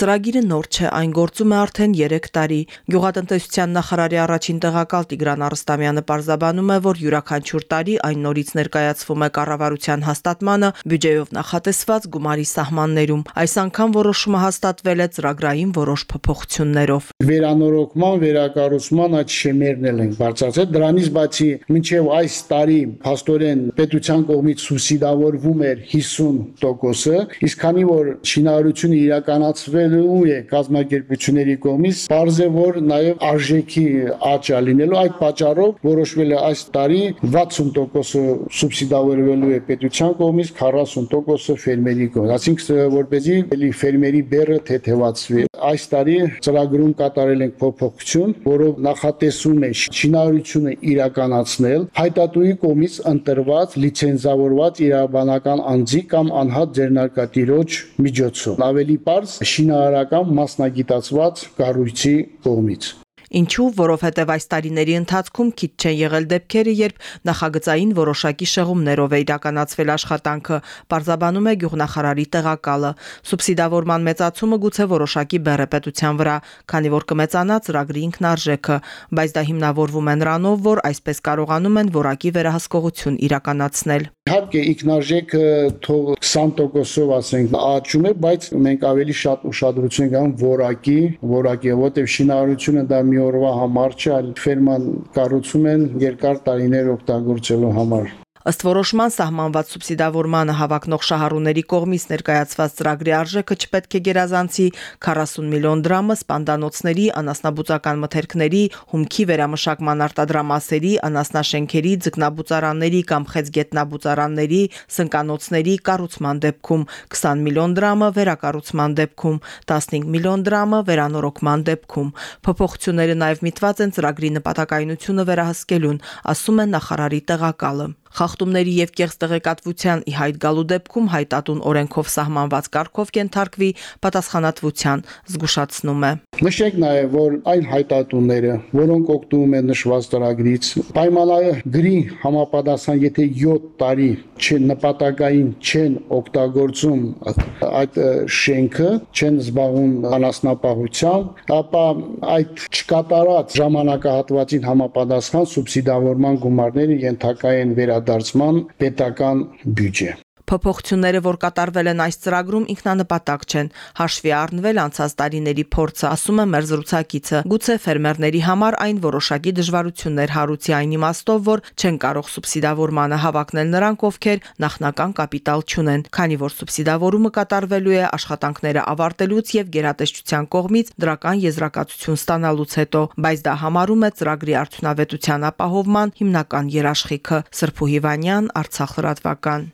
Ծրագիրը նոր չէ, այն գործում է արդեն 3 տարի։ Գյուղատնտեսության նախարարի առաջին տեղակալ Տիգրան Արստամյանը պարզաբանում է, որ յուրաքանչյուր տարի այն նորից ներկայացվում է կառավարության հաստատմանը բյուջեով նախատեսված գումարի սահմաններում։ Այս անգամ որոշումը հաստատվել է ծրագրային որոշ փոփոխություններով։ Վերանորոգման, վերակառուցման այդ շեմերն էլ են բարձրացել։ Դրանից բացի մինչև այս տարի փաստորեն պետության կողմից սուբսիդավորվում էր 50%-ը, իսկ քանի որ շինարարությունը իրականացվել լինելու է կազմակերպությունների կողմից, բարձ է որ նաև արժեքի աճ է լինելու։ Այդ պատճառով որոշվել է այս տարի 60%-ը սուբսիդավորվելու է պետության կողմից, 40%-ը ֆերմերի կողմից։ Այսինքն որպեսզի էլի ֆերմերի բեռը թեթևացվի։ Այս տարի ծրագրում կատարել ենք փոփոխություն, որով նախատեսում է շինարարությունը իրականացնել հայտատուի կողմից ընտրված լիցենզավորված իրավաբանական անձի կամ անհատ ձեռնարկատիրոջ միջոցով։ Ավելի པարզ շինա շինարարական մասնագիտացված կառույցի կողմից։ Ինչու, որովհետև այս տարիների ընթացքում քիչ չեն եղել դեպքերը, երբ նախագծային որոշակի շեղումներով է իրականացվել աշխատանքը, պարզաբանում է գյուղնախարարի տեղակալը։ Սուբսիդավորման մեծացումը գուցե որոշակի բեռ է պետության վրա, քանի որ կմեծանա ծրագրի ինքնարժեքը, բայց դա հիմնավորվում է նրանով, որ այսպես կարողանում են որակի վերահսկողություն իրականացնել։ Իհարկե ինքնարժեքը թող 20%-ով ասենք աճում է, բայց մենք ավելի շատ ուշադրություն անում որակի, որակի, որտեղ շինարարությունը դա մի օրվա համար չէ, այլ ֆերման կառուցում են երկար տարիներ օգտագործելու համար։ Ըստ որոշման սահմանված սուբսիդավորմանը հավակնող շահառուների կողմից ներկայացված ծրագրի արժեքը չպետք է գերազանցի 40 միլիոն դրամը սպանդանոցների, անասնաբուծական մթերքների, հումքի վերամշակման արտադրամասերի, անասնաշենքերի, ձկնաբուծարանների կամ խեցգետնաբուծարանների, սնկանոցների կառուցման դեպքում, 20 միլիոն դրամը վերակառուցման դեպքում, 15 միլիոն դրամը վերանորոգման դեպքում։ Փոփոխությունները նաև միտված են ծրագրի նպատակայնությունը վերահսկելուն, ասում է նախարարի տեղակալը խախտումների եւ կեղծ տեղեկատվության ի հայտ գալու դեպքում հայտատուն օրենքով սահմանված կարգով կենթարկվի պատասխանատվության զգուշացնում է Նշենք նաև, որ այն հայտատունները, որոնք օգտվում են նշված ծրագրից, պայմանագրի համապատասխան, եթե 7 տարի չեն նպատակային չեն օգտագործում այդ շենքը, չեն զբաղվում անասնապահությամբ, ապա այդ չկատարած ժամանակահատվածին համապատասխան սուբսիդավորման գումարները ենթակա են վերադարձման պետական բյուջե։ Փոփոխությունները, որ կատարվել են այս ծրագրում, ինքնանպատակ չեն։ Հաշվի առնվել անցած տարիների փորձը, ասում է մեր զրուցակիցը։ Գուցե ֆերմերների համար այն որոշակի դժվարություններ հարուցի այն իմաստով, որ չեն կարող սուբսիդավորմանը հավակնել նրանք, ովքեր նախնական կապիտալ չունեն, քանի որ սուբսիդավորումը կատարվելու է աշխատանքները ավարտելուց եւ գերատեսչության կողմից դրական եզրակացություն ստանալուց հետո, բայց դա համարում է ծրագրի արդյունավետության ապահովման հիմնական երաշխիքը։ Սրփու Հիվանյան, Արցախ լրատվական։